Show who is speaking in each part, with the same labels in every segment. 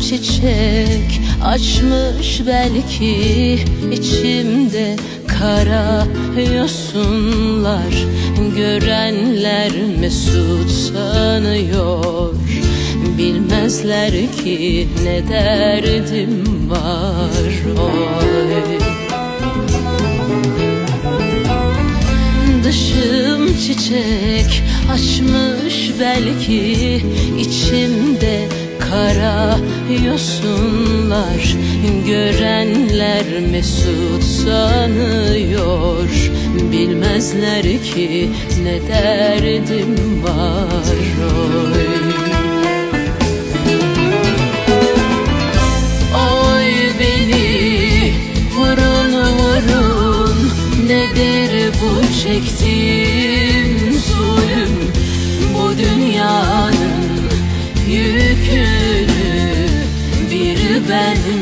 Speaker 1: çiçek açmış belki içimde kara yosunlar Görenler mesut sanıyor Bilmezler ki ne derdim var. Oy. Dışım çiçek açmış belki içimde kara yosunlar Görenler mesut sanıyor. Bilmezler ki ne derdim var. Oy Oy beni vurun vurun Nedir bu çektiğim Bir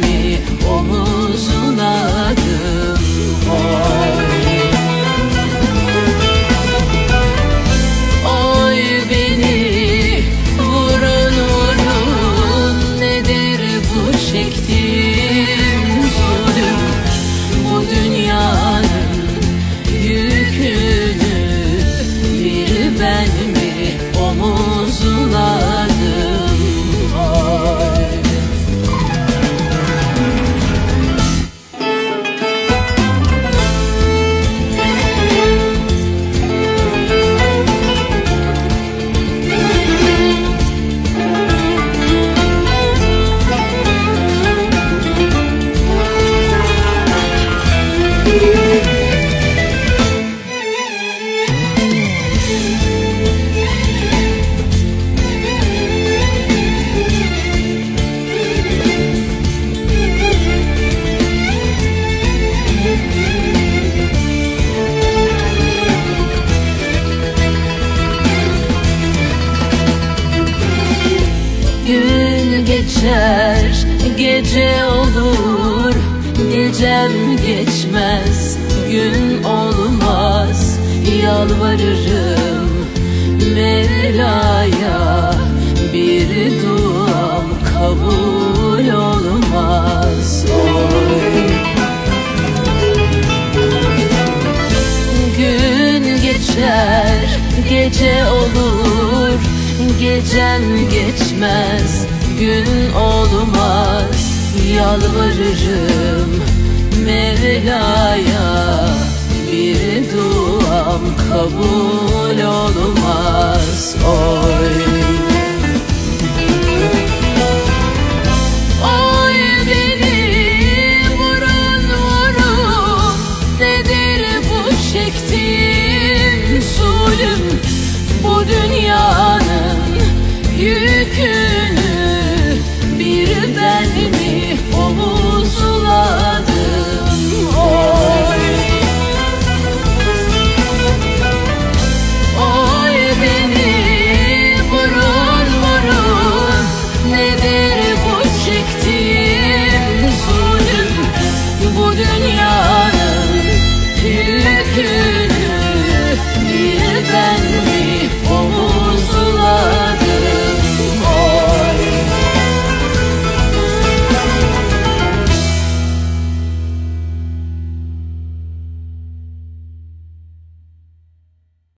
Speaker 1: geçer, gece olur Gecem geçmez, gün olmaz Yalvarırım Mevla'ya Bir duam kabul olmaz Oy. Gün geçer, gece olur Gecem geçmez, gün olmaz Yalvarırım Mevla'ya. Bir duam kabul olmaz Oy. Zulüm? Bu dünyanın yükü